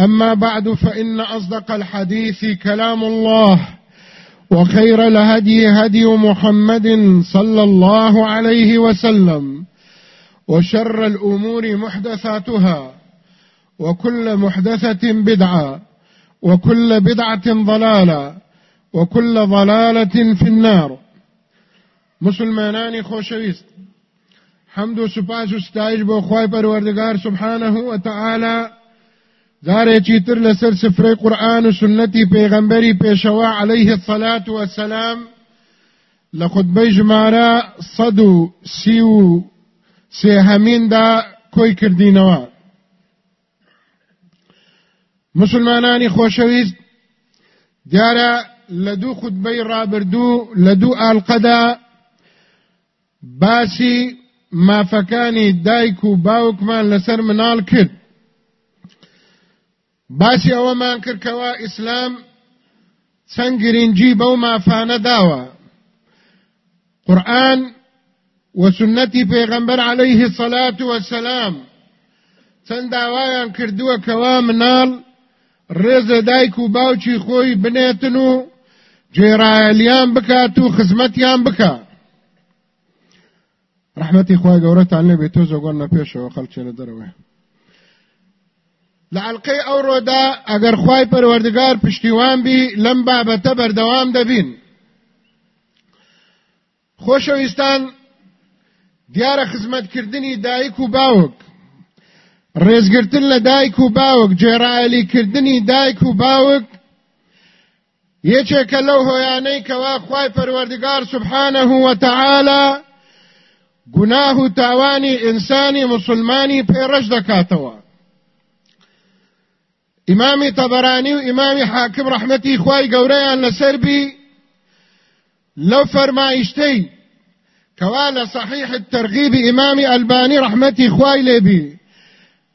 أما بعد فإن أصدق الحديث كلام الله وخير الهدي هدي محمد صلى الله عليه وسلم وشر الأمور محدثاتها وكل محدثة بدعة وكل بدعة ضلالة وكل ضلالة في النار. مسلمانانی خۆشەویست حەمد و سوپاس و ستایش بۆ سبحانه و تعالی جارێکی تر لەسەر سفرەی قورآن و سنەتی پێغەمبەری پێشەوە عليه الصلاة والسلام لە خودبەی ژمارە سەد و سی و سێهەمیندا کۆی کردینەوە. مسلمانانی خۆشەویست دیارە لە دوو خودبەی ڕابردوو لە دوو ئالقەدا باسی مافەکانی دایک و باوکمان لەسەر مناڵ کرد. باسی ئەوەمان کردکەوە ئیسلام چەند گرنگی بەو مافانە داوە. قورآن وسنەتی پێغەمبەر عليه الصلاة والسلام چەند داوایان کردووە کەوا مناڵ ڕێزە دایک و باوکی خۆی بنێتن و جێرایەلیان بکات و خزمەتیان بکات رحمتي خوای گەورەتان لێ بێت تۆ زۆگۆن لە پێشەوە خەڵکێ لە ئەلقەی ئەوڕۆدا ئەگەر خوای پەروەردگار پشتیوان بی لەم بابەتە بەردەوام دەبین خۆشەویستان دیارە خزمەتکردنی دایک و باوک. ڕێزگرتن لە دایک و باوک جێڕایەلیکردنی دایک و باوک. یەکێکە لەو هۆیانەی کەوا خوای پەروەردگار سبحانه وتعالى گناه و تاوانی ئینسانی مسلمانی پێڕەش دەکاتەوە ئیمامی تەبەرانی و ئیمامی حاکم ڕەحمەتی خوای گەورەیان لەسەربی لەو فەرمایشتەی کەوا لە صحیح الترغیب ئیمامی ئەلبانی ڕەحمەتی خوای لێبی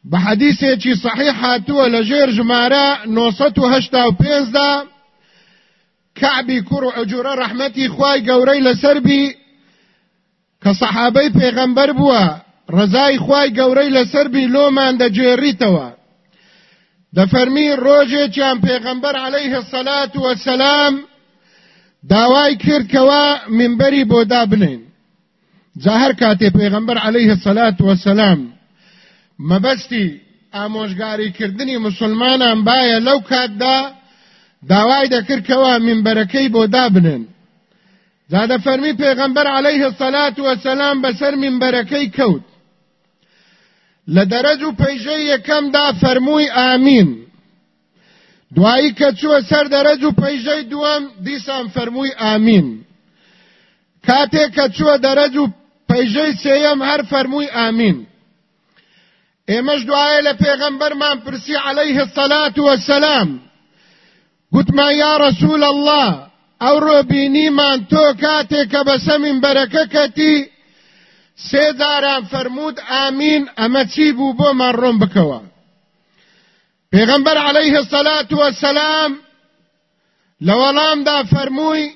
بە حەدیثێکی صحیح هاتووە لە ژێر ژمارە 985 دا کعبی کوڕ و عجورە ڕەحمەتی خوای گەورەی لەسەربی کە سەحابەی پێغەمبەر بووە ڕزای خوای گەورەی لەسەر بیلۆمان دەجێڕیتەوە دەفەرمی ڕۆژێکیان پێغەمبەر عەلەیه السەلات وەسەلام داوای کردکەوە منبەری بۆ دابنین جا هەر کاتێ پێغەمبەر عەلەیه السەلات وەسەلام مەبەستی ئامۆژگاریکردنی مسلمانان باە لەو کاتدا داوای دەکردکەوە منبەرەکەی بۆ دابنن زاده فرمی پیغمبر علیه الصلاة والسلام بسر من برکی کود لدرج و پیجه یکم دا فرموی آمین. دوایی سەر دەرەج و پەیژەی دووەم دیسان فەرمووی ئامین کاتێک کە چووە دەرەج و پەیژەی سێیەم هەر فەرمووی ئامین ئێمەش دوایە لە پێغەمبەرمان پرسی عەلەیه الصەلات وەسەلام. گوتمان یا رسول الله ئەو ڕۆبینیمان تۆ کاتێک کە بەسە منبەرەکە کەتی سێ جاران فەرموود ئامین ئەمە چی بوو بۆمان ڕۆم بکەوە. پێغەمبەر عەلەیه الصەلات وەسەلام لە وەڵامدا فەرمووی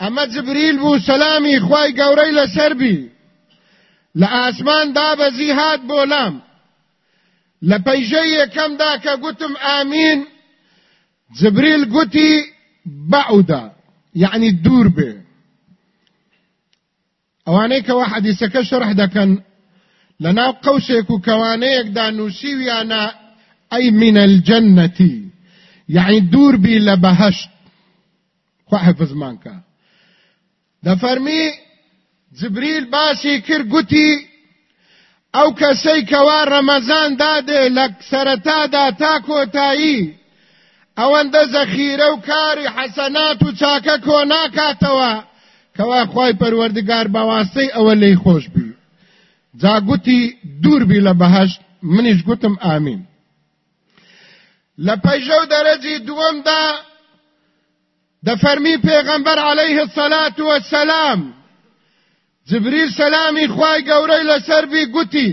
ئەمە جبریل بوو سەلامی خوای گەورەی لەسەر بی لە ئاسمان دابەزی هات بۆ لام. لە پەیژەی یەکەمدا کە گوتم ئامین جبریل گوتی یعنی ئەوانەی کەوا حەدیسەکە شەرح دەکەن لەناو قەوسێک و کەوانەیەکدا نووسیویانە ئەی من الجەنەتی یعنی دوور بی لە بەهەشت خوا حفظمان کە دەفەرمی جبریل باسی کرد گوتی ئەو کەسەی کەوا ڕەمەزان دادێ لە سەرەتادا تا کۆتایی ئەوەندە زەخیرە و کاری حەسەنات و چاکە کۆ کوا خوای پروردگار با واسه اولی خوش بی. زاگوتی دور بی لبهشت منیش گوتم آمین. لپیجو درجی دوم دا د فرمی پیغمبر علیه الصلاة والسلام. جبريل سلامي خوای گورې لسر بي ګوتی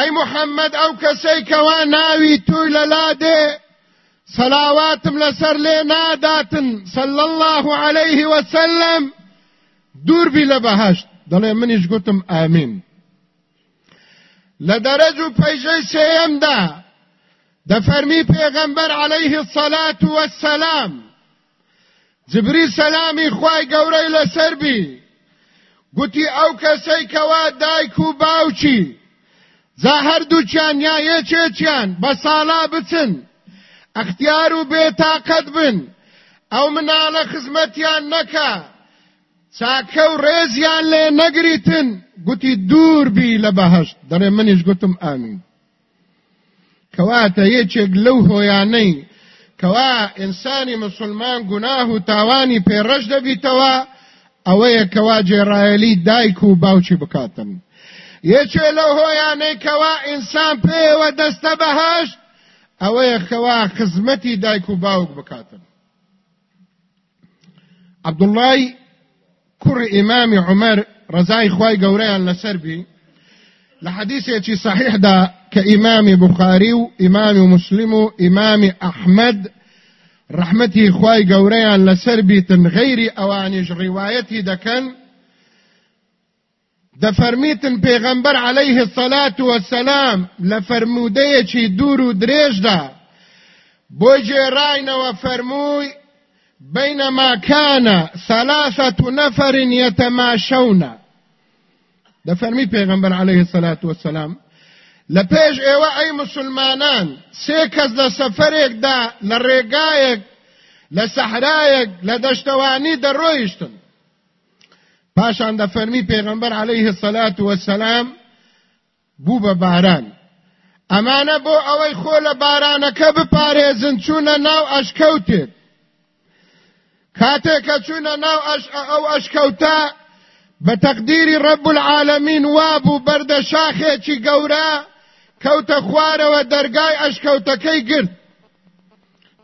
اي محمد او کسي کوا ناوي تو لاده دێ سلاواتم لسر لێ ناداتن صلى الله عليه وسلم. دور بی لبهشت. دڵێ منیش گوتم ئامین لە دەرەج و پەیژەی سێەمدا دەفەرمی پێغەمبەر عليه الصلاة والسلام. جبری سەلامی خوای گەورەی لەسەر بی گوتی ئەو کەسەی کەوا دایک و باوچی. جا هەردووچیان یا یەکێکیان بە ساڵا بچن. اختیار و بێتاقەت بن. ئەو مناڵە خزمەتیان نەکا. چاکە و ڕێزیان لێ نەگریتن. گوتی دوور بی لە بەهشت. دەڕێ منیش گوتم ئامین. کەواتە یەکێک لەو هۆیانەی. کەوا ئینسانی مسلمان گوناه و تاوانی پێڕەش دەبیتەوە ئەوەیە کەوا جێڕایەلی دایک و باوچی بکاتن. یەکێ لەو هۆیانەی کەوا ئینسان پێوە دەستە بەهشت. ئەوەیە خەوا خزمەتی دایک و باوک بکاتن. عبدڵای کوڕ ئیمامی عمەر ڕزای خوای گەورەیان لەسەر بی لە حەدیثێکی صحیحدا کە ئیمامی بخاری و ئیمامی مسلم و ئیمامی ئەحمەد ڕحمەتی خوای گەورەیان لەسەر بیتن غەیری ئەوانیش ڕیوایەتی دەکەن. دەفەرمیتن پێغەمبەر عليه الصلاة والسلام لە فرمودەیەکی دوور و درێژدا بۆ جێڕاینەوە فەرمووی بينما كان ثلاثة نفر يتماشون. دەفەرمی پێغەمبەر عليه الصلاة والسلام. پێش ئێوە ئەی مسلمانان سێ کەس لە سەفەرێکدا لە ڕێگایەک لە سەحرایەک لە دەشتەوانی پاشان دەفەرمی پێغمبەر عليه الصلاة والسلام بوو بە باران. ئەمانە بۆ ئەوەی خۆ لە بارانەکە بپارێزن چوونە ناو ئەشکەوتێک کاتێککە چوونە ناو ئەو ئەشکەوتە بە تەقدیری ڕەب العالمین وابوو بەردە شاخێکی گەورە کەوتە خوارەوە دەرگای ئەشکەوتەکەی گرت.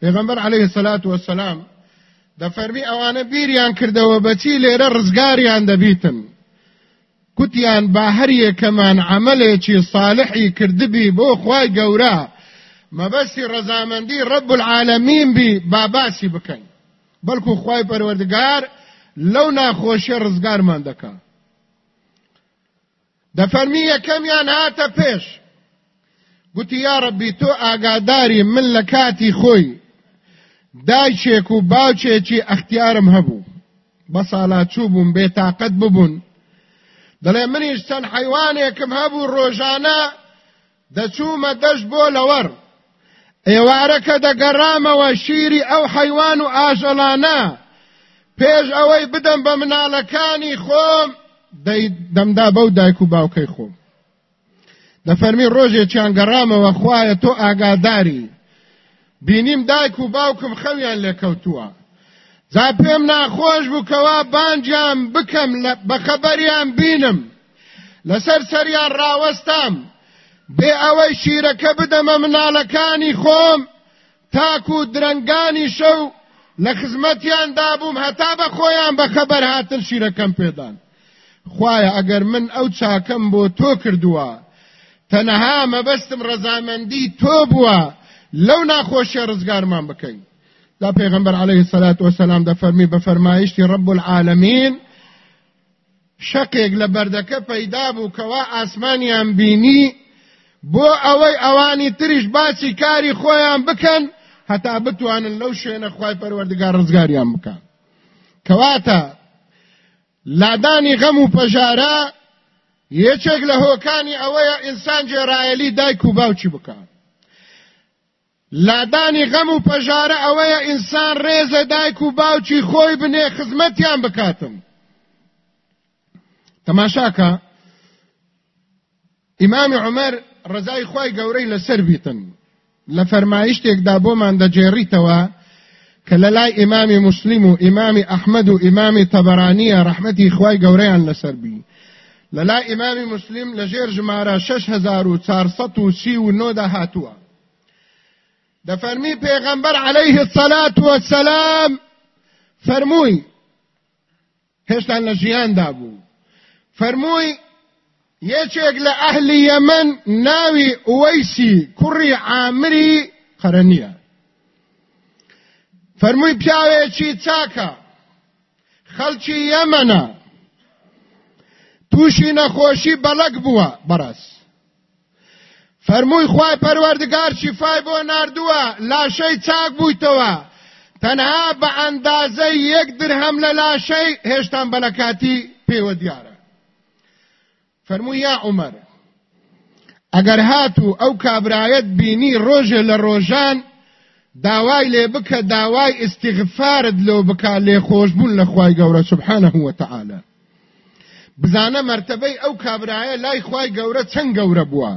پێغمبەر عليه الصلاة والسلام دەفەرمی ئەوانە بیریان کردەوە بەچی لێرە ڕزگاریان دەبیتن کوتیان با هەر یەکەمان عملێکی صالحی کردبی بۆ خوای گەورە. مەبەستی ڕەزامەندی ڕەب العالمین بی باباسی بکەین. بەڵکو خوای پەروەردگار لەو ناخۆشیە ڕزگارمان دەکا. دەفەرمی یەکەمیان هاتە پێش. گوتی یا ڕەبی تۆ ئاگاداری من لە کاتی خۆی. دایچێک و باوچێکی ئەختیارم هەبوو. بە ساڵاچوو بووم بێتاقەت ببوون. دەڵێ منیش چەند حیوانێکم هەبوو ڕۆژانە دەچوومە دەشت بۆ لەوەڕ. ئێوارەکە دەگەڕامەوە شیری ئەو حیوان و ئاژەڵانە. پێش ئەوەی بدەم بە مناڵەکانی خۆم دەمدا بەو دایک و باوکەی خۆم. دەفەرمی ڕۆژێکیان گەڕامەوە خوایە تۆ ئاگاداری. بینیم دایک و باوکم خەویان لێکەوتووە جا پێم ناخۆش بوو کەوا بانجیان بکەم بە خەبەریان بینم. لەسەر سەریان ڕاوەستام. بێ ئەوەی شیرەکە بدەمە مناڵەکانی خۆم. تاکو و درەنگانی شەو لە خزمەتیان دابووم. هەتا بە خۆیان بە خەبەر هاتن شیرەکەم پێدان. خوایە ئەگەر من ئەو چاکەم بۆ تۆ کردووە تەنەها مەبەستم ڕەزامەندی تۆ بووە. لەو ناخۆشیە ڕزگارمان بکەین. دا پێغمبەر عليه الصلاة والسلام دا فەرمی بە فەرمایشتی رب العالمین شەقێک لە بەردەکە پەیدا بوو کەوا ئاسمانیان بینی بۆ ئەوەی ئەوانی تریش باسی کاری خۆیان بکەن هەتا بتوانن لەو شوێنە خی پەروەردگار ڕزگاریان بکەن. کەواتە لادانی غەم و پەژارە یەکێک لە هۆکانی ئەوەیە ئینسان جێڕایەلی دایک و باوچی بکات. لادانی غەم و پەژارە ئەوەیە ئینسان ڕێزە دایک و باوچی خۆی بنێ خزمەتیان بکاتم. تەماشاکە ئیمامی عمەر ڕزای خی گەورەی لەسەر بیتن. لە فەرمایشتێکدا بۆمان دەجێڕیتەوە کە لە لای ئیمامی مسلیم و ئیمامی ئەحمد و ئیمامی تەبەرانیە ڕەحمەتی خی گەورەیان لەسەر بی. لە لای ئیمامی مسلیم لە ژێر ژمارە 6439 هاتووە دفرمي پیغمبر عليه الصلاة والسلام فرموي هشتان لجيان دابو فرموي يچيك لأهل يمن ناوي اويسي كري عامري خرنية فرموي پیاويچي تاكا خلچي يمنا توشي نخوشي بلق بوا براس فەرمووی خوای پەروەردگار شیفای بۆ ناردووە لاشەی چاک بوویتەوە. تەنها بە ئەندازەی یەک درهەم لە لاشەی هێشتان بەلەکاتی پێوە دیارە. فەرمووی یا عمر ئەگەر هاتو ئەو کابرایەت بینی ڕۆژێ لە ڕۆژان داوای لێ بکە داوای استیغفارت لەو بکا لێ خۆشببوون لە خوای گەورە سبحانه وتعالى بزانە مرتبەی ئەو کابرایە لای خوای گەورە چەند گەورە بووە.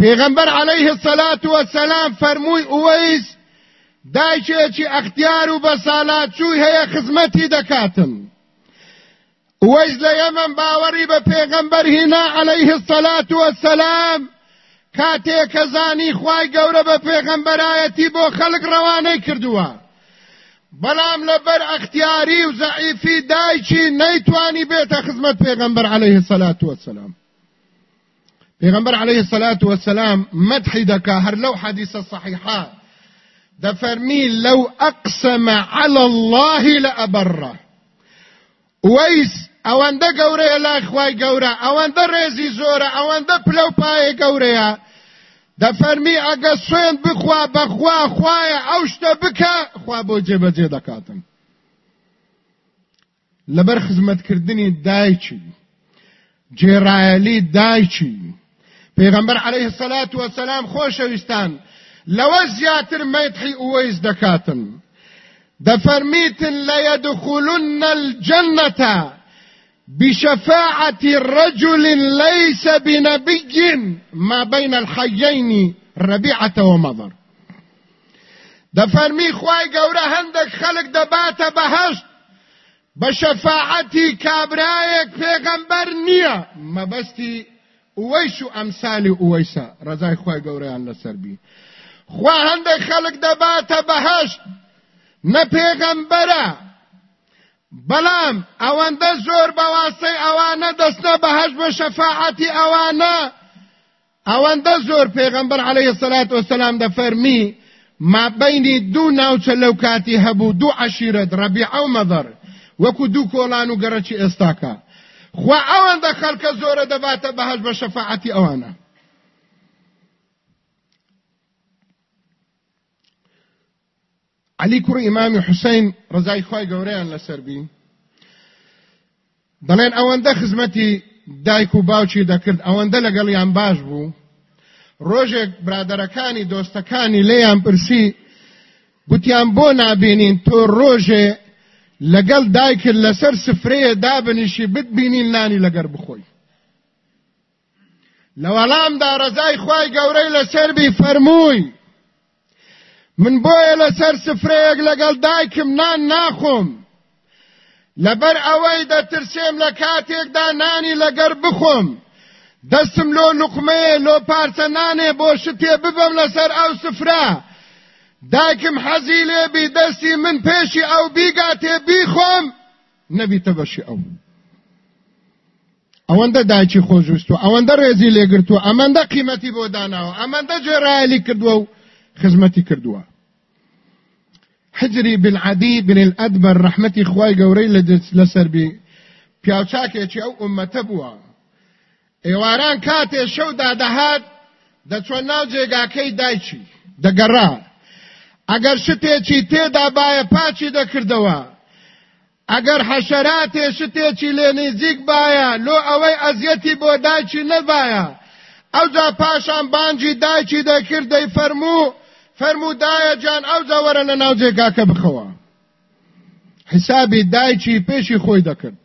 پێغەمبەر عليه الصلاة والسلام فەرمووی ئوەیس دایکێکی ئەختیار و بەسالات چووی هەیە خزمەتی دەکاتن وەیس لە یەمەن باوەڕی بە پێغەمبەر هینا عليه الصلاة والسلام کاتێک کە زانی خوای گەورە بە پێغەمبەرایەتی بۆ خەڵک ڕەوانەی کردووە. بەڵام لەبەر ئەختیاری و زەعیفی دایکی نەیتوانی بێتە خزمەت پێغەمبەر عليه الصلاة والسلام. پیغمبر علیه الصلاة والسلام مدحی دکا هر لو حدیث صحیحا دفرمی لو اقسم على الله لأبره. ویس ئەوەندە گەورەیە لای خوای گەورە ئەوەندە ڕێزی زۆرە ئەوەندە پلە و پایە گەورەیە دەفەرمی ئەگە سوێن بخوا بەخوا خوایە ئەو شتە بکە خوا بۆ جێبەجێ دەکاتن لەبەر خزمەتکردنی دایکی جێڕایەلی دایکی پیغمبر علیه الصلاة والسلام خوشوستان لو زیاتر میتحی اویز دکاتن دفرميتن ليدخلن الجنة بشفاعة رجل ليس بنبي ما بين الحيين ربيعة ومضر. دفرمي خواي قورا هندك خلق دبات بهشت بشفاعتي كابرايك پیغمبر نية ما بستي اویس و امثال اویسا رضای خواه گوریان لسر بی خواه هندک خلق دباتا بهشت نه پیغمبره بەڵام ئەوەندە زۆر بەواسەی ئەوانە دەستە بەهەش بە شەفاعەتی ئەوانە. ئەوەندە زۆر پێغەمبەر عليه الصلاة والسلام دەفەرمی ما بینی دوو ناوچە لەو کاتی هەبوو دوو عشیرەت ڕەبیع و مەدەر وەکو دوو کۆڵان و گەڕەکی ئێستاکە. خوا ئەوەندە خەڵکە زۆرە دەباتە بەهەش بە شەفاعەتی ئەوانە. علی کوڕی ئیمامی حوسین ڕزای خی گەورەیان لەسەربی دەڵێن ئەوەندە خزمەتی دایک و باوکی دەکرد ئەوەندە لەگەڵیان باش بوو. ڕۆژێک برادەرەکانی دۆستەکانی لێیان پرسی گوتیان بۆ نابینین تۆ ڕۆژێ لەگەڵ دایکرد لەسەر سفرەیە دابنیشی بتبینین لانی لەگەر بخۆی. لە وەڵامدا ڕزای خوای گەورەی لەسەر بی فەرمووی من بۆیە لەسەر سفرەیەک لەگەڵ دایکم نان ناخۆم. لەبەر ئەوەی دەترسێم لە کاتێکدا نانی لەگەر بخۆم. دەستم لۆ لوقمەیە لۆ پارچە نانێ بۆ شتێ ببەم لەسەر ئەو سفرە. دایکم حەزی لێبی دەستی من پێشی ئەو بیگاتێ بیخۆم. نەبیتە بەشی ئەو ئەوەندە دایکی خۆشویستوە ئەوەندە ڕێزی لێگرتووە ئەمەندە قیمەتی بۆ داناوە ئەمەندە جێڕایلی کردووە و خزمەتی کردووە. حجری بالعدی بن الأدبر رحمەتی خوای گەورەی لەسەر بی پیاوچاکێکی ئەو ئومەتە بووە. ئێواران کاتێ شەودا دەهات دەچۆن ناو جێگاکەی دایکی دەگەڕا. ئەگەر شتێکی تێدا باە پاچی دەکردەوە ئەگەر حەشەراتێ شتێکی لێ نزیک باە لۆ ئەوەی ئەزیەتی بۆ دایکی نەبایە ئەوجا پاشان بانجی دایکی دەکرد دەی فەرموو فەرمودایە جان ئەو جاوەرە لە ناو جێگاکە بخەوە حسابی دایکی پێشی خۆی دەکرد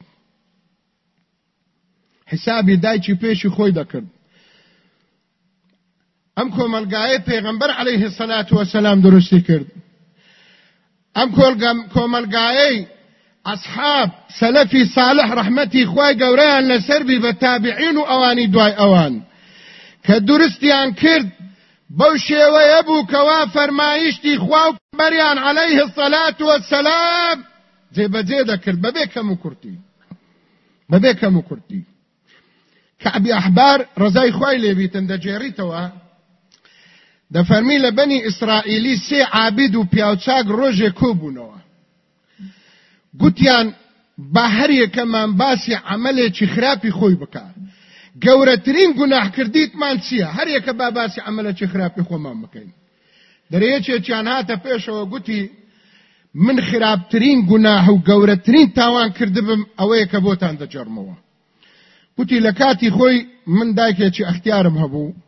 حسابی دایکی پێشی خۆی دەکرد ئەم کۆمەلگایە پێغمبەر عليه الصلاة والسلام درستی کرد. ئەم کۆمەلگایەی أصحاب سلفي صالح ڕەحمەتی خوای گەورەیان لەسەر بێ بە تابعین و ئەوانی دوای ئەوان. كدرستيان كرد بوشي ويبو كوا فرمايشتي خواو مريان عليه الصلاة والسلام. زي بزيدة كرد ببيك مكرتي ببيك مكرتي كعبي أحبار رزاي خواي لبيتن دجيريتوا ده فرمي لبني إسرائيلي سي عابد و پیاوچاک روژه کوبونوا گوتیان با هەر یەکەمان باسی عملێکی خراپی خۆی بکە گەورەترین گوناحکردیتمان چییە؟ هەر یەکە با باسی عملێکی خراپی خۆمان بکەین. دەرەیەکێکیان هاتە پێشەوە گوتی من خراپترین گوناح و گەورەترین تاوان کردبم ئەوەیە کە بۆتان دەجەڕمەوە گوتی لە کاتی خۆی من دایکێکی ئەختیارم هەبوو.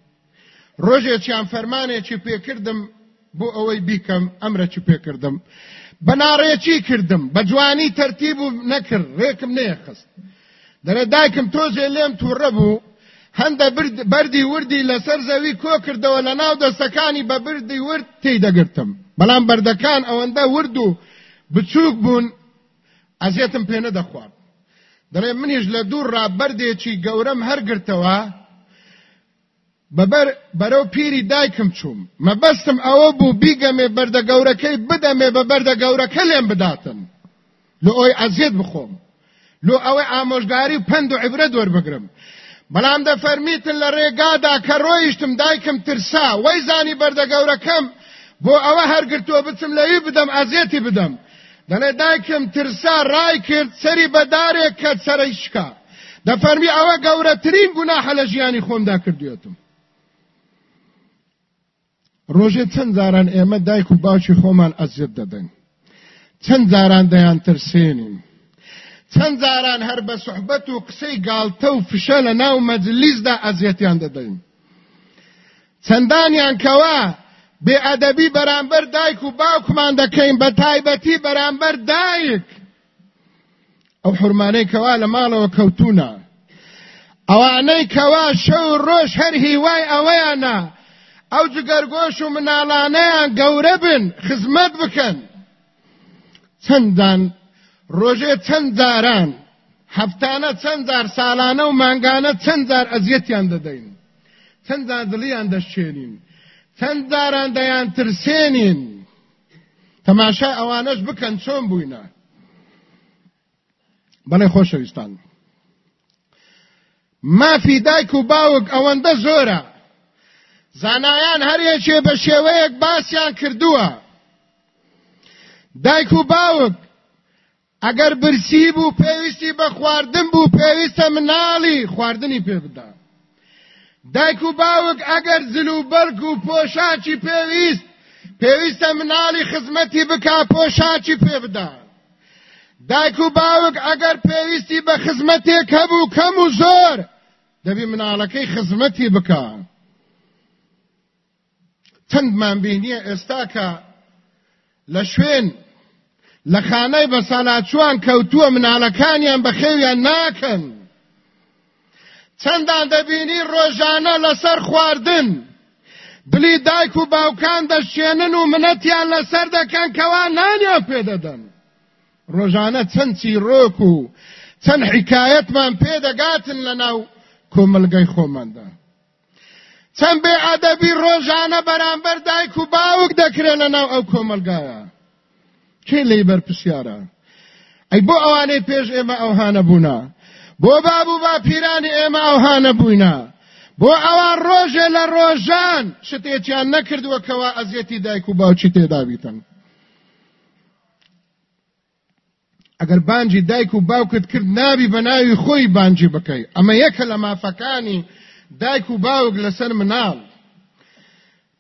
ڕۆژێکیان فەرمانێکی پێکردم بۆ ئەوەی بیکەم ئەمرەکی پێکردم بەناڕێکی کردم. بە جوانی تەرتیب و نەکرد ڕێکم نەیەخست دەرە دایکم تۆزێ لێم تووڕە بوو هەندە بەردی وردی لەسەر زەوی کۆ کردەوە لە ناو دەستەکانی بە بردی ورد تی دەگرتم. بەڵام بەردەکان ئەوەندە ورد و بچووک بوون ئەزیێتم پێ نەدەخوارد. دەڵێ منیش لە دوور ڕابەردێکی گەورەم هەرگرتەوە بەبەر بەرەو پیری دایکم چوم مەبەستم ئەوە بوو بیگەمێ بەردە گەورەکەی بدەمێ بە بەردە گەورەکە لێم بداتن لۆ ئەوی ئەزیێت بخۆم. لۆ ئەوەی ئامۆژگاری و پند و عیبرە دووەربگرم بەڵام دە فەرمیتن لە ڕێگادا کە ڕۆیشتم دایکم ترسا وەی زانی بەردە گەورەکەم. بۆ ئەوە هەرگرتووە بچم لەوی بدەم ئازیێتی بدەم. دەڵێ دایکم ترسا ڕای کرد سەری بەدارێک کە سەرەی شکا. دەفەرمی ئەوە گەورەترین گوناحە لە ژیانی خۆمدا کردوێتم. ڕۆژێ چەند جاران ئێمە دایک و باوکی خۆمان ئەزیێت دەدەین چەند جاران دەیان ترسێنین. چەند جاران هەر بە سوحبەت و قسەی گاڵتە و فشە لە ناو مەجلیسدا ئەزیەتیان دەدەین. چەندانیان کەوا بێئەدەبی بەرامبەر دایک و باوکمان دەکەین بە تایبەتی بەرامبەر دایک. ئەو حرمانەی کەوا لە ماڵەوە کەوتونە ئەوانەی کەوا شەو ڕۆژ هەر هیوای ئەوەیانە. ئەو جگەرگۆش و مناڵانەیان گەورە بن خزمەت بکەن. چەندان؟ ڕۆژێ چەند جاران؟ هەفتانە چەند جار ساڵانە و مانگانە چەند جار ئەزیەتیان دەدەین. چەند جار دڵیان دەشێنین چەند جاران دەیان ترسێنین. تەماشای ئەوانەش بکەن چۆن بووینە بەڵێ خۆشەویستان. مافی دایک و باوک ئەوەندە زۆرە. زانایان هەرێکێ بە شێوەیەک باسییان کردووە. دایک و باوک ئەگەر برسی بوو پێویستی بە خواردن بوو پێویستە مناڵی خواردنی پێ بدا. دایک و باوک ئەگەر زل و بەرگ و پۆشاچی پێویست پێویستە مناڵی خزمەتی بکا پۆشاچی پێ بدا. دایک و باوک ئەگەر پێویستی بە خزمەتێک هەبوو کەم و زۆر دەبی مناڵەکەی خزمەتی بکە چەندمان بینیە؟ ئێستا کە لە شوێن لە خانەی بە ساناچوان کەوتووە مناڵەکانیان بە خێویان ناکەن. چەندان دەبینی ڕۆژانە لەسەر خواردن؟ دلی دایک و باوکان دەشێنن و منەتیان لەسەر دەکەن کەوا نانیان پێدەدەن ڕۆژانە چەند چیرۆک و چەند حکایەتمان پێدەگاتن لە ناو کۆمەلگەی خۆماندا. چەند بێ ئەدەبی ڕۆژانە بەرامبەر دایک و باوک دەکرێت لە ناو ئەو کۆمەلگایە. کێ لی بەرپسیارە ئەی بۆ ئەوانەی پێش ئێمە ئەوهانە بوونا. بۆ بابوو با پیرانی ئێمە ئەوهانە بووینە بۆ ئەوان ڕۆژێ لە ڕۆژان شتێکیان نەکردووە کەوا ئەزیەتی دایک و باوچی تێدابیتن ئەگەر بانجی دایک و باوکت کرد نابی بە ناوی خۆی بانجی بکەی. ئەمە یەکە لە مافەکانی دایک و باوک لەسەر مناڵ.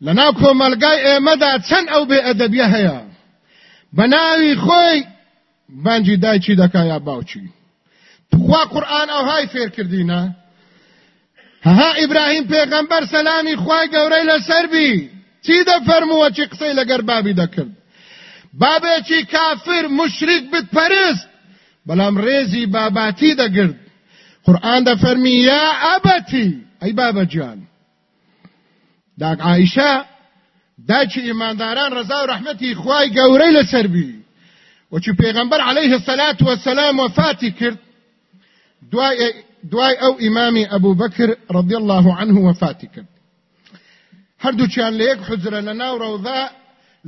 لە ناو کۆمەلگای ئێمەدا چەند ئەو بێ ئەدەبیە هەیە؟ بە ناوی خۆی بانجی دایکی دەکا یا باوچی خوا قورئان ئەوهای فێر کردینە؟ ها ئیبراهیم پێغەمبەر سەلامی خوای گەورەی لەسەربی چی دەفەرمووە چی قسەی لەگەر بابی دەکرد؟ بابێکی کافر مشریک بتپەرست بەڵام ڕێزی باباتی دەگرت قورآن دەفەرمی یا ئەبەتی ئەی بابە گیان داک عائشە داچی ئیمانداران ڕزا و ڕەحمەتی خوای گەورەی لەسەربی وچی پێغەمبەر عليه الصلاة والسلام وفاتی کرد دوای دوای ئەو ئیمامی ئەبوو بەکر رضی الله عنه وفاتی کرد هەردووچیان لە یەک حجرە لە ناو ڕەوضا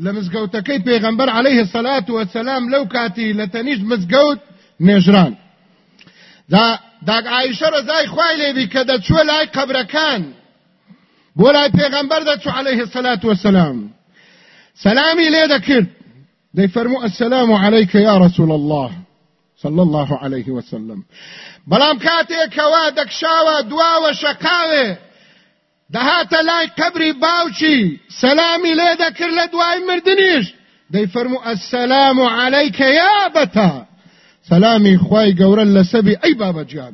لە مزگەوتەکەی پێغەمبەر عليه الصلاة والسلام لەو کاتی لە تەنیشت مزگەوت نێژران. دا داگ عایشە ڕزای خوای لێبی کە دەچووە لای قەبرەکان بۆ لای پێغەمبەر دەچوو عليه الصلاة والسلام سلامی لێ دەکرد. دەیفەرموو السلام عليك يا رسول الله. صلى الله عليه وسلم. بەڵام کاتێکەوە دەکشاوە دواوە شەقاوێ. دەهاتە لای قبری باوچی سەلامی لێ دەکرد لە دوای مردنیش. دەیفەرموو السلام عليك يا بەتا. سەلامی خوای گەورە لە سەبی ئەی بابەجیان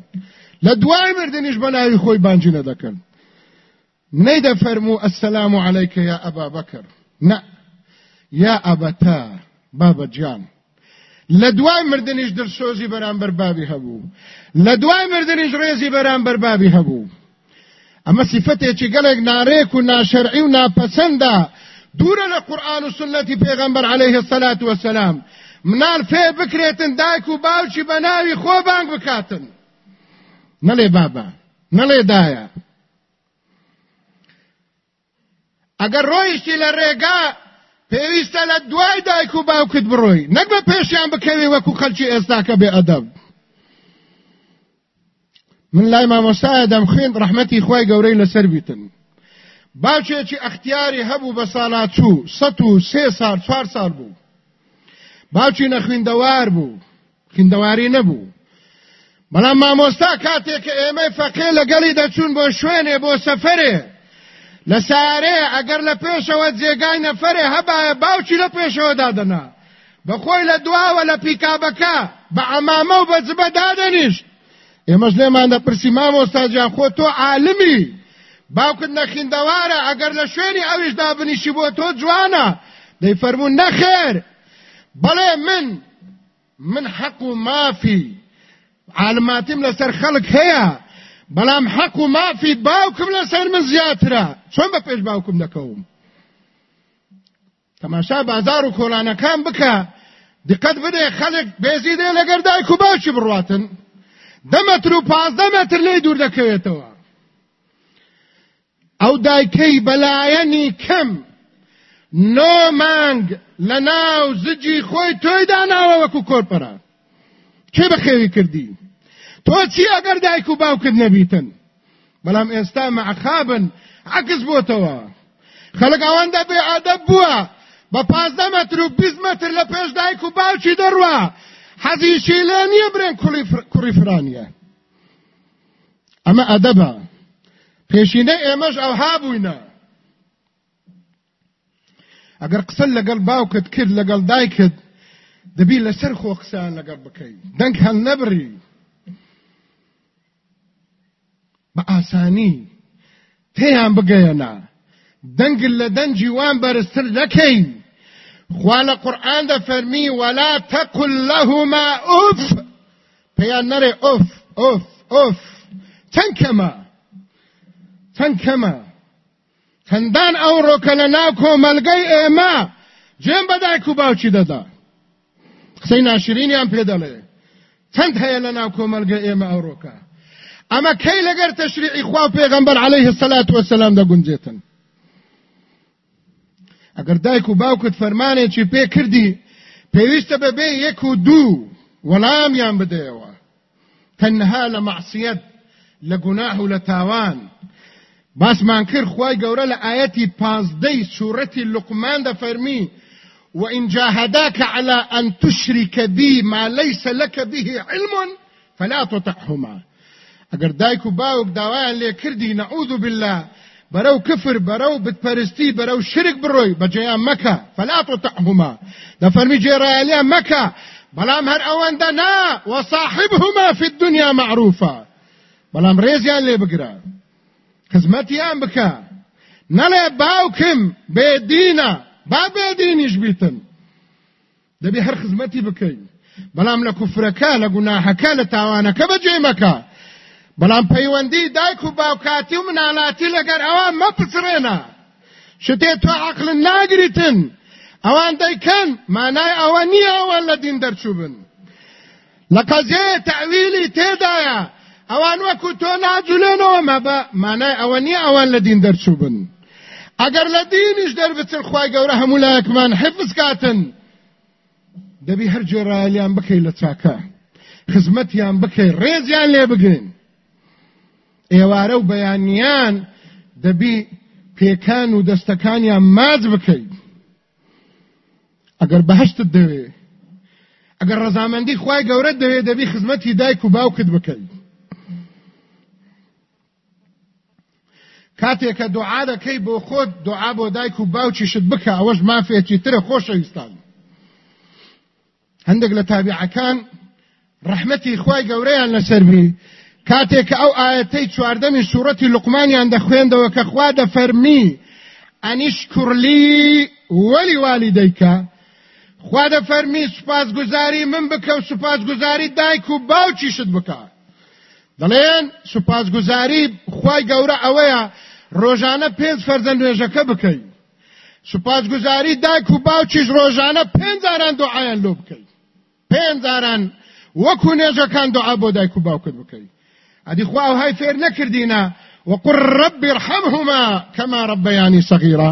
لە دوای مردنیش بە ناوی خۆی بانجی نەدەکەن نەیدە فەرموو السلام عليك يا أبا بكر نە. یا ئەبەتا بابەجیان لە دوای مردنیش دڵسۆزی بەرامبەر بابی هەبوو. لە دوای مردنیش ڕێزی بەرامبەر بابی هەبوو. ئەمە سیفەتێکی گەلێک نارێک و ناشەرعی و ناپەسەندە دوورە لە قورآن و سنەتی پێغەمبەر عليه الصلاة والسلام منال فێ بکرێتن دایک و باوکی بە ناوی خۆ بانگ بکاتن. نەڵێ بابا نەڵێ دایە. ئەگەر ڕۆیشتی لە ڕێگا پێویستە لە دوای دایک و باوکت بڕۆی. نەک بە پێشیان بکەوی وەکو خەلکی ئێستاکە بێ ئەدەب. من لای مامۆستایە دەمخوێن ڕەحمەتی خۆی گەورەی لەسەر بیتن. باوچێکی ئەختیاری هەبوو بە ساڵات چوو سەد و سێ سال چوار سال بوو. باوچی نەخوێندەوار بوو خوێندەواری نەبوو. بەڵام مامۆستا کاتێک کە ئێمە فەقێ لەگەڵی دەچوون بۆ شوێنێ بۆ سەفەرێ لە سارێ ئەگەر لە پێشەوە جێگای نەفەرێ هەبایە باوچی لە پێشەوە دادەنا. بەخۆی لە دواوە لە پیکابەکە بە ئەمامە و بە جبە دادەنیشت. ئێمەش لێمان دەپرسی مامۆستاجیان خۆ تۆ عالمی. باوکت نەخیندەوارە ئەگەر لە شوێنی ئەویش دابنیشی بۆ تۆ جوانە. دەیفەرمون نەخێر. بەڵێ من من حەق و مافی. عالماتیم لەسەر خەڵک هەیە. بەڵام حەق و مافی باوکم لەسەر من زیاترە. چۆن بە پێش باوکم دەکەوم؟ تەماشا بازار و کۆلانەکان بکە. دقت بدێ خەڵک بێزی دێ لەگەر دایک و باوکی بڕواتن. دەمەتر و پازدە مەتر لێ دوور دەکەوێتەوە. ئەو دایکەی بەلایەنی کەم. نۆ مانگ لە ناو زجی خۆی تۆی داناوە وەکو کۆرپەرە کێ بەخێوی کردی؟ تۆ چی ئەگەر دایک و باوکرد نەبیتن؟ بەڵام ئێستا مەخابن عکس بۆتەوە. خەڵک ئەوەندە بێ ئادەب بووە. بە پازدە مەتر و بیست مەتر لە پێش دایک و باوکی دەڕوە حەزیشی لێ نییە برێن کوڕی فرانیە. ئەمە ئەدەبە. پێشینە ئێمەش ئەوها بووینە ئەگەر قسە لەگەڵ باوکت کرد لەگەڵ دایکت دەبی لەسەر خۆ قسەیان لەگەڵ بکەیت دەنگ هەل نەبری بە ئاسانی تێیان بگەیەنا دەنگل لە دەنجی وان بەرزتر دەکەین خوا لە قورآن دەفەرمی ولا تقل لهما ئوف پێیان نەرێ ئۆف ئۆف ئۆف چەند کەمە چەند کەمە چەندان ئەوڕۆکە لە ناو کۆمەلگەی ئێمە جێم بەدایک و باوکی دەدا. قسەی ناشرینیان پێ دەڵێ چەند هەیە لە ناو کۆمەلگە ئێمە ئەوڕۆکە ئەمە کەی لەگەر تەشریعی خوا پێغەمبەر عليه الصلاة والسلام دەگونجێتن؟ ئەگەر دایک و باوکت فەرمانێکی پێ کردی پێویستە بەبێ یەک و دوو وەڵامیان بدەیەوە. تەنها لە معسیەت لە گوناح و لە تاوان. باسمان کرد خوای گەورە لە ئاەتی پانزدەی سوورەتی لقمان دەفەرمی وإن جاهداك على أن تشرك بي ما ليس لك به علم فلا تطعهما. ئەگەر دایک و باوک داوایان لێ کردی نعوذ بالله. بەرەو کوفر بەرەو بتپەرستی بەرەو شیرک بڕۆی بەجێیان مەکە فلا تطعهما. دەفەرمی گوێڕایەڵیان مەکە بەڵام هەر ئەوەندە نا وصاحبهما في الدنيا معروفا. بەڵام ڕێزیان لێ بگرە خزمەتیان بکە. نەڵێ باوکم بێدینە با بێدینیش بیتن دەبی هەر خزمەتی بکەین. بەڵام لە کوفرەکە لە گوناحەکە لە تاوانەکە بەجێ مەکە. بەڵام پەیوەندی دایک و باوکاتی و مناڵاتی لەگەر ئەوان مەپچڕێنە شتێ تۆ عقل ناگریتن. ئەوان دەیکەن مانای ئەوە نییە ئەوان لە دین دەرچوو بن لە قەزێ تەویلی تێدایە. ئەوان وەکو تۆ ناجولێنەوە مەبە. مانای ئەوە نییە ئەوان لە دین دەرچوو بن. ئەگەر لە دینیش دەربچن خی گەورە هەموو لایەکمان حفظ کاتن دەبی هەر جێڕایلیان بکەی لە چاکە. خزمەتیان بکەی ڕێزیان لێ بگرن ئێوارە و بەیانیان دەبی پێکان و دەستەکانیان ماز بکەیت ئەگەر بەهشتت دەوێ ئەگەر ڕەزامەندی خی گەورە دەوێ دەبی خزمەتی دایک و باوکت بکەیت کاتێکە دوعا دەکەی بۆ خۆت دوعا بۆ دایک و باوکیشت بکە ئەوەش مافێکی ترە خۆشەویستان. هەندێک لە تابعەکان ڕەحمەتی خی گەورەیان لەسەر بی. کاتێک ئەو ئاەتەی چواردەمی سوورەتی لقمانیان دەخوێندەوە کە خوا دەفەرمی. ئەنیشکر لی وەلی والیدەیکە خوا دەفەرمی سوپاسگوزاری من بکە و سوپاسگوزاری دایک و باوکیشت بکە. دەڵێن سوپاسگوزاری خوای گەورە ئەوەیە ڕۆژانە پێنج فەرزە نوێژەکە بکەی سوپاسگوزاری دایک و باوکیش ڕۆژانە پێنجاران دوعایان لۆ بکەی پێنجاران وەکو نێژەکان دوعا بۆ دایک و باوکت بکەی ئەدی خوا ئەو های فێر نەکردینە وەقڕ ڕبی ڕحەمهما كما ربياني صغيرا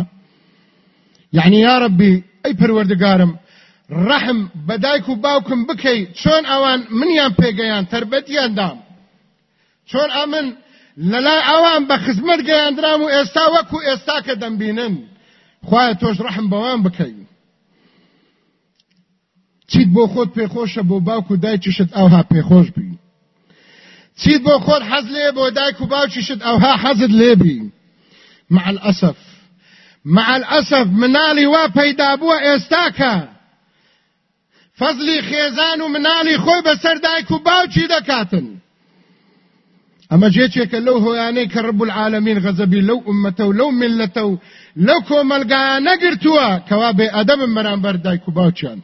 یعنی یا ربی ئەی پەروەردگارم ڕەحم بە دایک و باوکم بکەی چۆن ئەوان منیان پێگەیان تربەتیان دام. چۆن ئەمن ئەمن لەلا ئەوان بە خزمەت گەیاندرام و ئێستا وەکو ئێستا كدن بينن خوایە تۆش ڕەحم بەوان بکەی چیت بۆ خۆت پێخۆشە بۆ باوکو دایکیشت ئەوها پێخۆش بی چیت بۆ خۆت حەز لێ بۆ دایک و باوکیشت ئەوها حەزت لێبی مع الأسف مع الأسف مناڵی وا پەیدا بووە ئێستاکە فەزلی خێزان و مناڵی خۆی بەسەر دایک و باوکی دەکاتن. ئەمە جێچێکە لەو هۆیانەی کە ڕب العالمین غەزەبی لەو ئومەتە و لەو ملەتە و لەو کۆمەلگایە نەگرتووە کەوا بێ ئەدەبم بەرامبەر دایک و باوچیان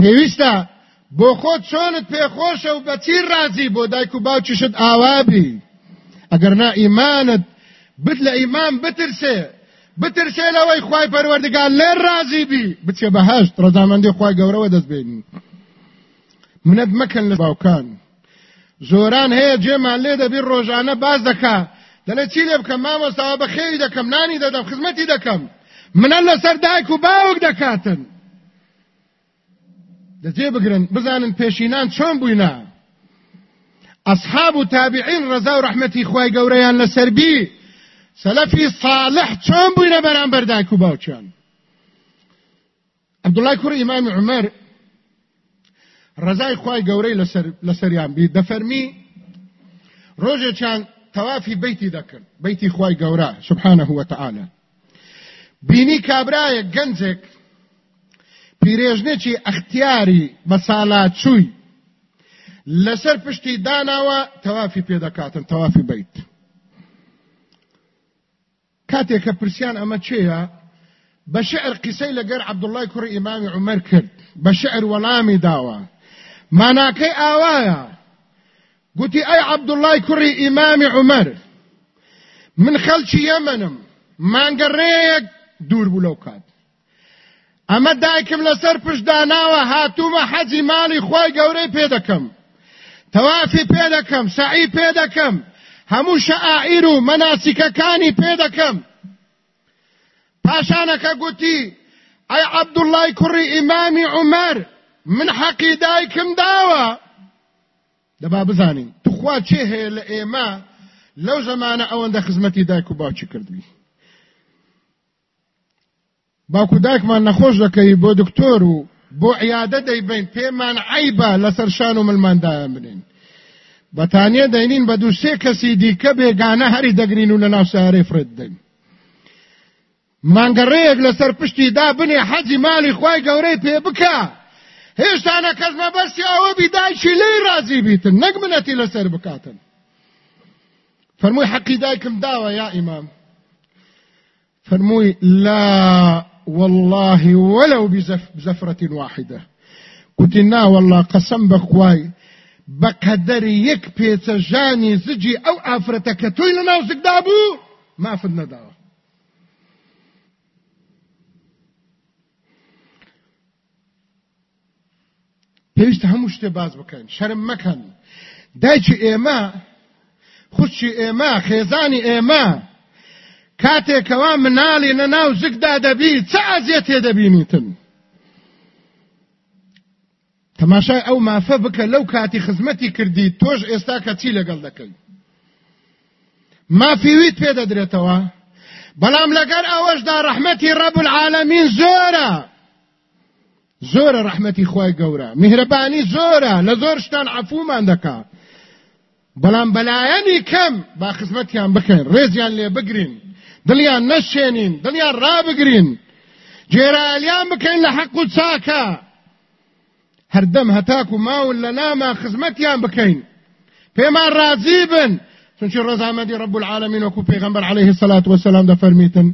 پێویستە بۆ خۆت چۆنت پێخۆشە و بەچی ڕازی بۆ دایک و باوکیشت ئاوابی ئەگەر نا ئیمانت بت لە ئیمان بترسێ بترسێ لەوەی خوای پەروەردگار لێ ڕازی بی. بچێ بەهشت ڕەزامەندی خوای گەورەوە دەست بێنی منەت مەکەن لە باوکان زۆران هەیە جێمان لێ دەبی ڕۆژانە باز دەکا. دەڵێ چی لێ بکەم؟ مامۆستاوە بە خێوی دەکەم نانی دەدەم خزمەتی دەکەم. منە لەسەر دایک و باوک دەکاتن. دەجێ بگرن بزانن پێشینان چۆن بووینە ئەصحاب و تابعین ڕەزا و ڕەحمەتی خوای گەورەیان لەسەربی سەلەفی صالح چۆن بووینە بەرامبەر دایک و باوچیان عبدوڵای کوڕی ئیمامی عومەر ڕزای خوای گەورەی لەسەریان بی دەفەرمی ڕۆژێکیان تەوافی بەیتی دەکرد بەیتی خوای گەورە سبحانه وتعالى بینی کابرایە گەنجێک پیرێژنێکی ئەختیاری بە ساڵاچووی لەسەر پشتی داناوە تەوافی پێدەکاتن تەوافی بیت. کاتێک کە پرسیان ئەمە چێە بە شعر قسەی لەگەر عەبدوڵای کوڕی ئیمامی عومەر کرد بە شعر وەڵامی داوە. ماناکەی ئاوایە. گوتی ئەی عەبدوڵای کوڕی ئیمامی عومەر من خەلکی یەمەنم مانگەڕەیەک دوور بوو لەو کات. ئەمە دایکم لەسەر پشتداناوە هاتوومە حەجی ماڵی خۆی گەورەی پێ دەکەم. تەوافی پێ دەکەم سعی پێ دەکەم هەموو شەعائیر و مەناسیکەکانی پێ دەکەم. پاشانەکە گوتی ئەی عەبدوڵڵای کوڕی ئیمامی عومەر من حەقی دایکم داوە. دەبا بزانین. توخوا چێ هەیە لە ئێمە؟ لەو زمانە ئەوەندە خزمەتی دایک و باوکی کردوی باوکو دایکمان نەخۆش دەکەی بۆ دکتۆر و بۆ عیادە دەیبین پێمان عیبە لەسەر شان و ملماندایان بنین. بەتانیە دەینین بە دووسێ کەسی دیکە بێگانە هەری دەگرین و لە ناو سارەی فرد دەین مانگەڕەیەک لەسەر پشتی دا بنێ حەجی ماڵی خی گەورەی پێ بکە. هێشتانە کەس مەبەستی ئەوە بیدایکی لی رازی بیتن نەک منەتی لەسەر بکاتن. فەرمووی حەقی دایکم داوە یا ئیمام. فەرمووی لا والله ولو بزفرة واحدة. قلت نا والله قسم بخواي بقدر يك بيت جاني زجي أو افرتك توي لنا دابو ما فدنا داوا پێویستە هەموو شتێ باز بکەین شەرم مەکەن. دایکی ئێمە خوشی ئێمە خێزانی ئێمە کاتێکەوە مناڵی لە ناو زگدا دەبی چه ئازیێت تێ دەبینیتن تەماشای ئەو مافە بکە لەو کاتی خزمەتی کردی تۆش ئێستا کە چی لەگەڵ دەکەی؟ مافیویت پێ دەدرێتەوە بەڵام لەگەر ئەوەشدا ڕەحمەتی ڕەب العالمین زۆرە! زۆرە ڕەحمەتی خۆی گەورە. میهرەبانی زۆرە لە زۆر شتان عفومان دەکا. بەڵام بەلایەنی با خزمەتیان بکەین ڕێزیان لێ بگرین دڵیان نەشێنین دڵیان ڕابگرین جێرالیان بکەین لە حەق و چاکە. هەردەم هەتاک و ماون لە ناما خزمەتیان بکەین. پێمان ڕازی بن. چونچی ڕەزامەندی ڕب العالمین وەکو پێغەمبەر عليه الصلاة والسلام دەفەرمیتن.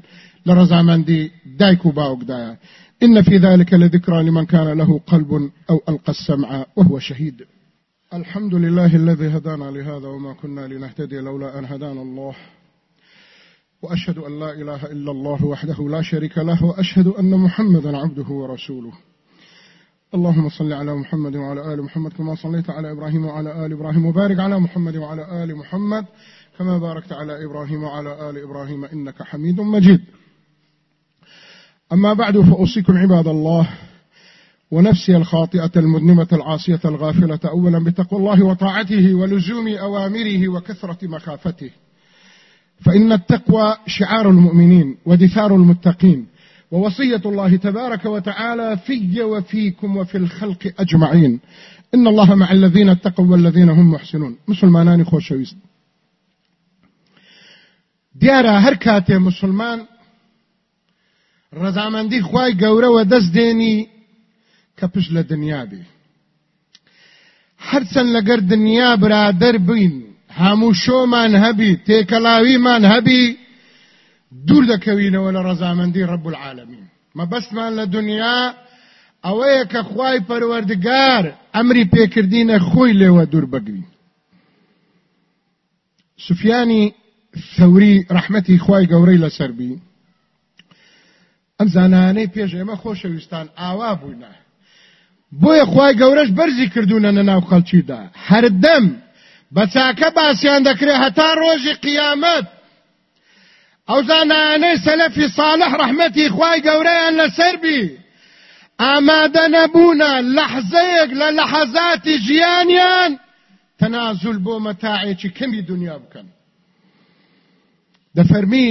لە ڕەزامەندی دایک و باوکدایە إن في ذلك لذكرى لمن كان له قلب أو ألقى السمع وهو شهيد. الحمد لله الذي هدانا لهذا وما كنا لنهتدي لولا أن هدانا الله. وأشهد أن لا إله إلا الله وحده لا شريك له وأشهد أن محمدا عبده ورسوله. اللهم صل على محمد وعلى آل محمد كما صليت على إبراهيم وعلى آل إبراهيم وبارك على محمد وعلى آل محمد كما باركت على إبراهيم وعلى آل إبراهيم إنك حميد مجيد. أما بعد فأوصيكم عباد الله ونفسي الخاطئة المذنبة العاصية الغافلة أولا بتقوى الله وطاعته ولزوم أوامره وكثرة مخافته. فإن التقوى شعار المؤمنين ودثار المتقين ووصية الله تبارك وتعالى في وفيكم وفي الخلق أجمعين. إن الله مع الذين اتقوا والذين هم محسنون. مسلمانان خوشويست دیارە هەر کاتێ مسلمان ڕەزامەندی خی گەورەوە دەست دێنی کە پشت لە دنیا بێ. هەرچەند لەگەر دنیا برادەر بین هەموو شۆمان هەبی تێکەلاویمان هەبی دوور دەکەوینەوە لە ڕەزامەندی رب العالمين مەبەستمان لە دنیا ئەوەیە کە خوای پەروەردگار ئەمری پێکردینە خۆی لێوە دوور بگرین. سوفیانی ثەوری ڕەحمەتی خوای گەورەی لەسەر بین ئەم زانانەی پێش ئێمە خۆشەویستان ئاوا بووینە بۆیە خوای گەورەش بەرزی کردوونە لە ناو خەڵکیدا. هەردەم بە چاکە باسییان دەکرێت هەتا ڕۆژی قیامەت. ئەو زانانەی سەلەفی ساڵح ڕەحمەتی خی گەورەیان لەسەر بی ئامادە نەبوونە لەحزەیەک لە لەحەزاتی ژیانیان. تەنازل بۆ مەتاعێکی کەمی دنیا بکەن. دەفەرمی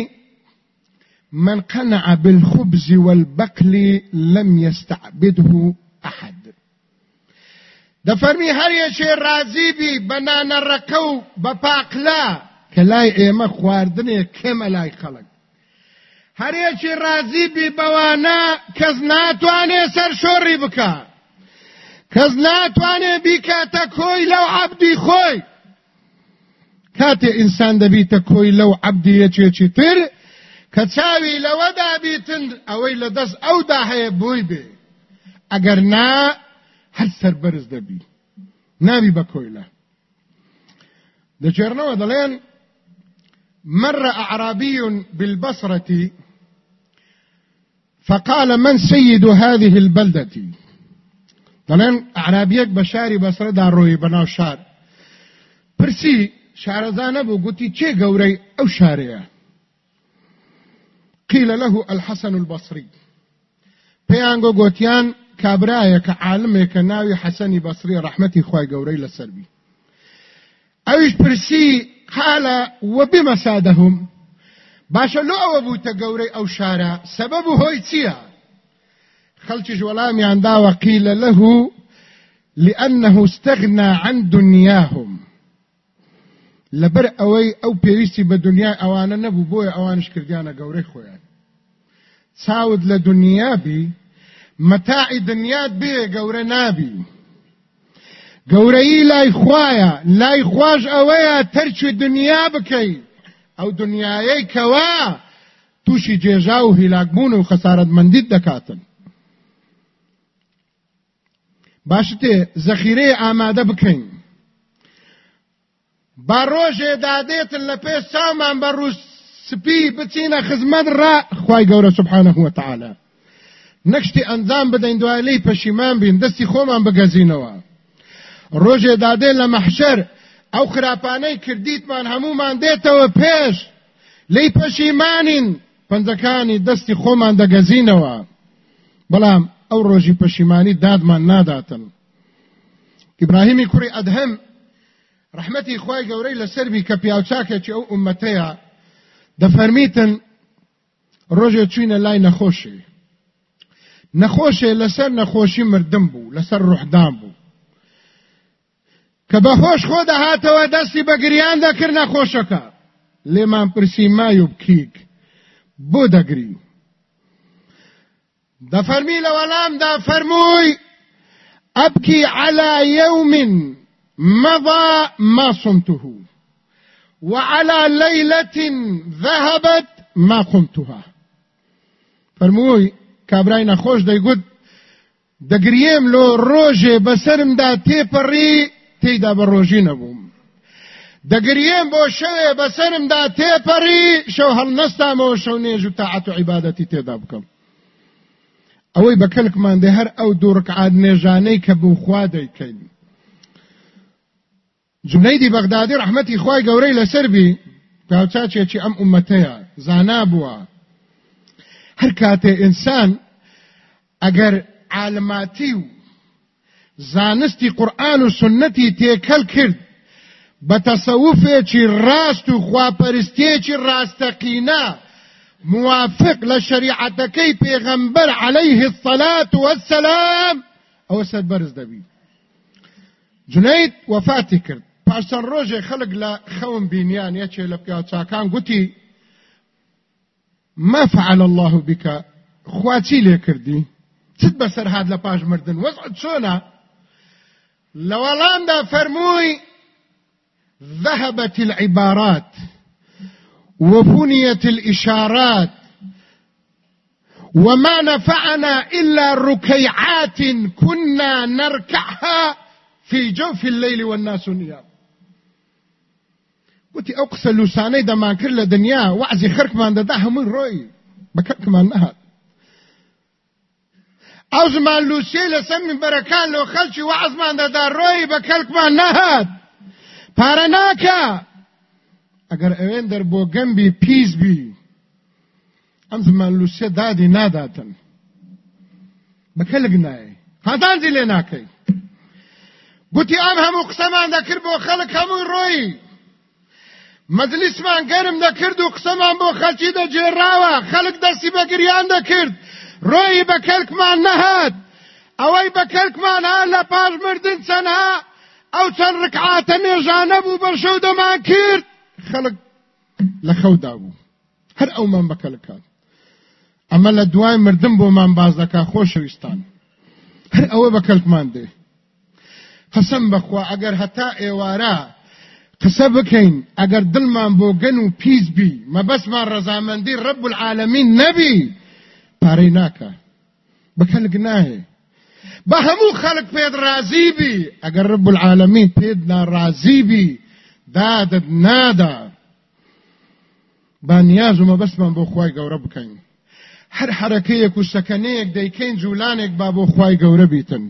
من قنع بالخبز والبقل لم يستعبده أحد. دفرمي هر یەکێ رازی بی بەنانە ڕەکە و بە پاقلا کە لای ئێمە خواردنێ کێمە لای خەڵک هەر یەکی رازی بی بەوانە کەس ناتوانێ سەر شۆڕی بکە کەس ناتوانێ بیکاتە کۆی لەو عەبدی خۆی کاتێ ئینسان دەبیتە کۆی لەو عەبدی یەکێکی تر کە چاوی لەوەدا بیتن ئەوەی لە دەست ئەودا هەیە بۆی بێ. ئەگەر نا هەر سەربەرز دەبی. نابی بە کۆیلە. دەجێرنەوە دەڵێن مر أعرابي بالبصرة فقال من سيد هذه البلدة؟ دەڵێن ئەعرابیەک بە شاری بەسرەدا ڕۆی بەناو شار. پرسی شارەزان نەبوو گوتی چێ گەورەی ئەو شارەیە؟ قيل له الحسن البصري. پێیانگۆ گوتیان کابرایە کە عالمێکە ناوی حەسەنی بەسری ڕەحمەتی خی گەورەی لەسەربی ئەویش پرسی قالە وەبمە سادەهم باشە لۆ ئەوە بووتە گەورەی ئەو شارە سەبەب و هۆی چییە؟ خەڵکیش وەڵامیان داوە قیلە لأنه استغنى عن دنياهم لبر ئەوەی ئەو پێویستی بە دنیای ئەوانە نەبوو بۆیە ئەوانش کردیانە گەورەی خۆیان. چاود لە دنیابی مەتاعی دنیات بێ گەورە نابی. گەورەی لای خوایە لای خوۆش ئەوەیە تەرچی دنیا بکەی. ئەو دنیایەی کەوا تووشی جێژا و هیلاکبوون و خەسارەتمەندیت دەکاتن. باشتێ زەخیرەیە ئامادە بکەین. با ڕۆژێ دادێتن لە پێ سامان بە ڕوو سپی بچینە خزمەت ڕا خی گەورە سبحانە وتعاالە نەکشتی ئەنجام بدەین دوای لی پەشیمان بین دەستی خۆمان بگەزینەوە. ڕۆژێ دادێن لە مەحشەر ئەو خراپانەی کردیتمان هەمومان دێتەوە پێش. لی پەشیمانین پەنجەکانی دەستی خۆمان دەگەزینەوە. بەڵام ئەو ڕۆژی پەشیمانی دادمان ناداتن. ئیبراهیمی کوڕی ئەدهەم ڕحمەتی خی گەورەی لەسەربی کە پیاوچاکێکی ئەو ئومەتەیە دەفەرمیتن ڕۆژێ چوینە لای نەخۆشی. نەخۆشێ لەسەر نەخۆشی مردم بوو لەسەر ڕوحدان بوو. کە بەخۆش خۆ دەهاتەوە دەستی بە گریان دەکرد نەخۆشەکە. لێمان پرسی مای و بکیک بۆ دەگری دفرمي لولام دا فرموي أبكي على يوم مضى ما صمته. وعلى ليلة ذهبت ما قمتها. فرموي كابراين خوش دا يقول دەگریم لۆ ڕۆژێ بەسرمدا تێپەڕی تێیدا بە ڕۆژی نەبووم. دەگریم بۆ شەوێ بەسرمدا تێپەڕی شەو هەڵنەستامەوە شەو نێژ و تاعەت و عیبادەتی تێدا بکەم. ئەوەی بە کەلکمان دێ هەر ئەو دوو ڕکعات نێژانەی کە بوو خوا دەیکەین. جملەیدی بەغدادی ڕحمەتی خوای گەورەی لەسەربی پیاوچاچێکی ئەم ئومەتەیە زانا بووە هەر کاتێ ئینسان ئەگەر عالماتی و زانستی قورآن و سنەتی تێکەل کرد بە تەسەوفێکی ڕاست و خواپەرستێکی موافق لشريعتكي پیغمبر عليه الصلاة والسلام أو سد برز دبي جنيد وفاتي کرد. پاشتن روژه خلق لا خون بینیان یچه لپیا چاکان گوتی ما فعل الله بك خواتي لي كردي چت بسر هاد لپاش مردن؟ وضعت شونا لولان دا فرموي ذهبت العبارات وفنيت الإشارات وما نفعنا إلا ركيعات كنا نركعها في جوف الليل والناس نيام قلت أقصى لساني دا ما كر دنيا وعزي خرك ما دا من روي. بكرك ما نهد أو زمان لوسی لسمی برکان لو خلچی وعظ ما دا روی بکلک ما نهد پارناکا ئەگەر ئەوێن دەربۆ گەمبی پیس بی ئەم زمان لوسێ دادی ناداتن. بەکەلک نایە هاتانجی لێ ناکەی گوتی ئەم هەموو قسەمان دەکرد بۆ خەڵک هەمووی ڕۆی مەجلیسمان گەرم دەکرد و قسەمان بۆ خەلکی دەجێراوە. خەڵک دەستی بە گریان دەکرد. ڕۆی بە کەلکمان نەهات. ئەوەی بە کەلکمان ها لە پاش مردن چەندها ئەو چەند ڕکعاتە نێژانە بوو بەرشەو دەمان کرد. خەڵک لە خەودا بوو. هەر ئەومان بەکەلکات ئەمە لە دوای مردم بۆمان باز دەکا خۆشەویستان هەر ئەوە بەکەلکمان دێ. قسم بخوا ئەگەر هەتا ئێوارە قسە بکەین. ئەگەر دڵمان بۆ گەن و پیس بی مەبەسمان ڕەزامەندی رب العالمين نەبی پارەی ناکە. بەکەلک ناهێ. بە هەموو خەڵک پێت رازی بی. ئەگەر رب العالمين پێت ناڕازی بی دادت نادا. با نیاز و مەبەستمان بۆ خوای گەورە بکەین. هەر حرەکەیەک و سەکەنەیەک دەیکەین جوولانێک با بۆ خوای گەورە بیتن.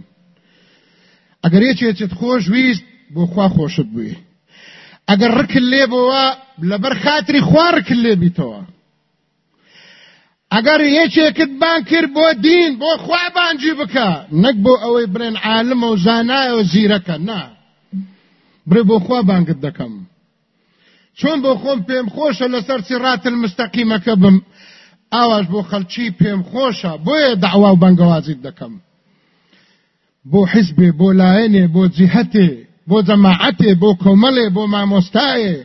ئەگەر یەکێکت خۆش ویست بۆ خوا خۆشت بووی. ئەگەر ڕکل لێ بەوە لەبەر خاتری خوا ڕکل لێ بیتەوە. ئەگەر یەکێکت بان کرد بۆ دین بۆ خوا بانجی بکە نەک بۆ ئەوەی برێن عالمە و زانایە و زیرەکە نا. برێ بۆ خوا بانگت دەکەم. چۆن بۆ خۆم پێم خۆشە لەسەر سیڕات المستەقیمەکە بم ئاواش بۆ خەلچی پێم خۆشە بۆیە داوا و بەنگەوازیت دەکەم. بۆ حیزبێ بۆ لایەنێ بۆ جیهەتێ بۆ جەماعەتێ بۆ کۆمەڵێ بۆ مامۆستایێ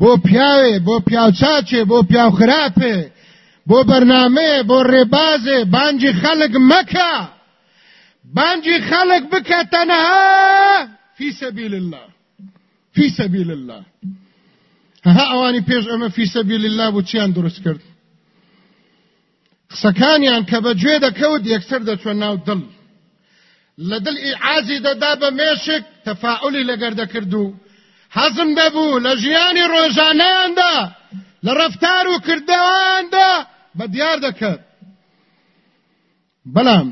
بۆ پیاوێ بۆ پیاوچاچێ بۆ پیاوخراپێ بۆ بەرنامەیە بۆ ڕێبازێ بانجی خەڵک مەکە بانجی خەڵک بکە تەنەها في الله في سبيل الله ها ئەوانی پێش ئەمە في سبيل الله بۆ چیان دروست کرد قسەکانیان کە بە گوێ دەکەوت یەکسەر دەچوە ناو دڵ لە دڵ ئیعازی دەدا بە تەفاعلی لەگەر دەکردو حەزم دەبوو لە ژیانی ڕۆژانەیاندا لە ڕفتار و کردەوەیاندا بە دیار دەکرد. بەڵام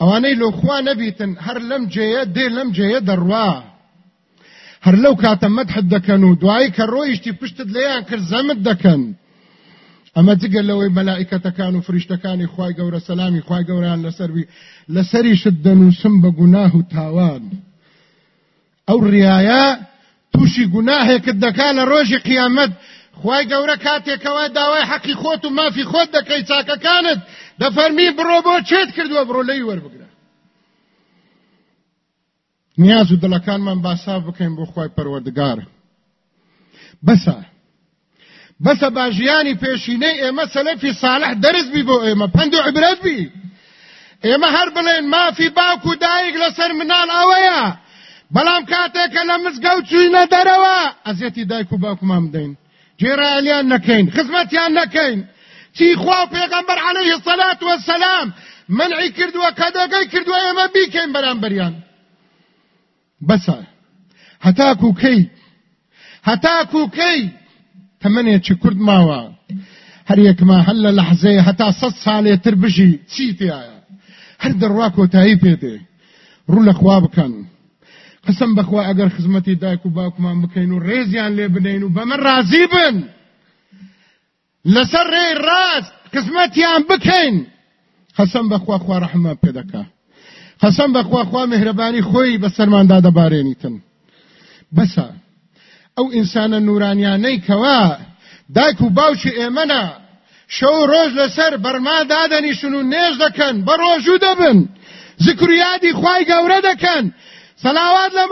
ئەوانەی لۆخوا نەبیتن هەر لەم جێیە دێ لەم جێیە دەڕوا. هەر لەو کاتە مەدحت دەکەن و دوایی کە ڕۆیشتی پشتت لێیان کرد زەمت دەکەن. ئەمە جگە لەوەی مەلائکەتەکان و فریشتەکانی خوای گەورە سەلامی خوای گەوریان لەسەروی لەسەریشت دەنووسم بە گوناه و تاوان. ئەو ڕایە تووشی گوناهێکت دەکا لە ڕۆژی قیامەت. خوای گەورە کاتێکەوە داوای حەقی خۆت و مافی خۆت دەکەی چاکەکانت. دەفەرمی بڕۆ بۆ چێت کردووە بڕۆ لی وەربگرە. نیاز و دڵەکانمان باسا بکەین بۆ خوای پەروەردگار. بەسە بەسە باژیانی پێشینەی ئێمە سەلەفی ساڵح دەرز بی بۆ ئێمە پند و عبرەت بی. ئێمە هەر بڵێن مافی باوک و دایک لەسەر منال ئەوەیە بەڵام کاتێکە لە مزگەوت چوینە دەرەوە ئەزیەتی دایک و باوکمان بدەین جێرایلیان نەکەین خزمەتیان نەکەین. چی خوا پێغەمبەر عەلەیه الصەلاة وەسەلام منعی کردووە کە دەگەی کردووە ئێمە بیکەین بەرامبەریان. بەسە. هەتاکو کەی؟ هەتاکو کەی؟ تەمەنێکی کورد ماوە؟ هەر یەکما هەل لە لەحزەیە هەتا سەد ساڵێتر بژی چی تایە هەر دەڕوا کۆتایی پێدێ ڕوو لە خوا بکەن. قسم بخوا ئەگەر خزمەتی دایک و باوکمان بکەین و ڕێزیان لێ بنین و بەمە ڕازی بن. لەسەر ڕێی ڕاست خزمەتیان بکەین. قسم بخوا خوا ڕەحمە پێ دەکا. قسم بخوا خوا مهرەبانی خۆی بەسەرماندا دەبارێنیتن. بەسە ئەو ئینسانە نورانیانەی کەوا دایک و باوکی ئێمەە شەو ڕۆژ لەسەر بەرما دادەنیشن و نێژ دەکەن بە ڕۆژوو دەبن. زکریادی خوای گەورە دەکەن.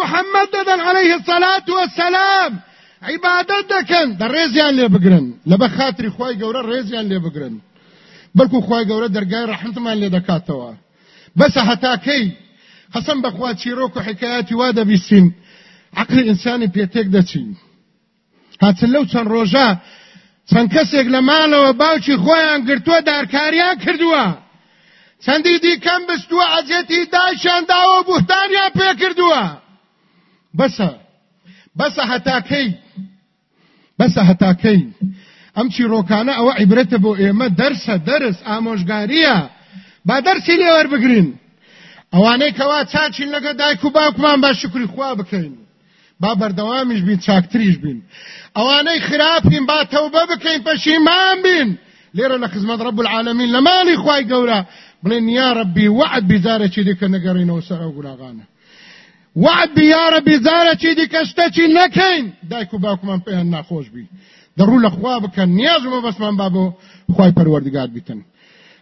محەممەد دەدەن عليه الصلاة والسلام. عیبادەت دەکەن دە ڕێزیان لێ بگرن لە بە خاتری خوای گەورە ڕێزیان لێ بگرن بەڵکو خوای گەورە دەرگای ڕەحمتمان لێ دەکاتەوە بەسە هەتاکەی قەسەم بەخوا چیرۆک و حکایەتی وا عقل ئینسانی پێتێک دەچین هاتن لەو چەند ڕۆژە چەند کەسێک لە ماڵەوە باوکی خۆیان گرتووە دارکاریان کردووە چەندی دیکەم بستووە ئەجێتی داشیان داوە بوهتانیان پێ کردووە. بەسە بەسە هەتاکەی بەسە هەتاکەی. ئەم چیرۆکانە ئەوە عیبرەتە بۆ ئێمە دەرسە دەرس ئامۆژگاریە. با دەرسی لێوەربگرین ئەوانەی کەوا چاچین لەگە دایک و باوکمان با شکری خوا بکەین. با بەردەوامیش بین چاکتریش بین. ئەوانەی خراپین با تەوبە بکەین پەشیمان بین. لێرە لە خزمەت رب العالمين لە ماڵی خوای گەورە. بڵێن يا ربي وەعد بێ جارێکی دیکە نەگەڕینەوە سەر ئەو گوناحانە وعد بی یا ربی زارێکی دیکە شتێکی نەکەین دایک و باوکمان پێیان ناخۆش بی دەڕوو لە خوا بکەن نیازمە بەسمان با بۆ خوای پەروەردگار بیتن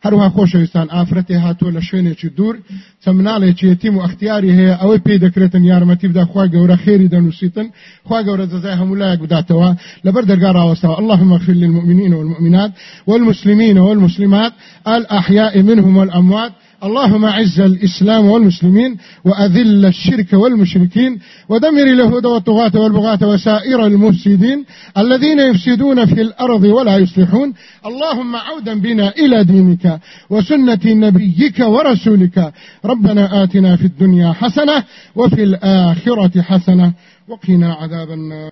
هەروها خۆشەویستان ئافرەتی هاتووە شوێنێکی دوور. چەند مناڵێکی یەتیم و ئەختیاری هەیە. ئەوەی پێی دەکرێتن یارمەتی بدا خوا گەورە خێری دەنووسیتن. خوا گەورە جەزای هەموو لایەک بداتەوە. لەبەر دەرگا ڕاوەستەوە. اللهم اغفر للمؤمنين والمؤمنات والمسلمين والمسلمات. الأحياء منهم والأموات. اللهم أعز الإسلام والمسلمين وأذل الشرك والمشركين ودمر اليهود والطغاة والبغاة وسائر المفسدين الذين يفسدون في الأرض ولا يصلحون. اللهم عودا بنا إلى دينك وسنة نبيك ورسولك. ربنا آتنا في الدنيا حسنة وفي الآخرة حسنة. وقنا عذاب النار.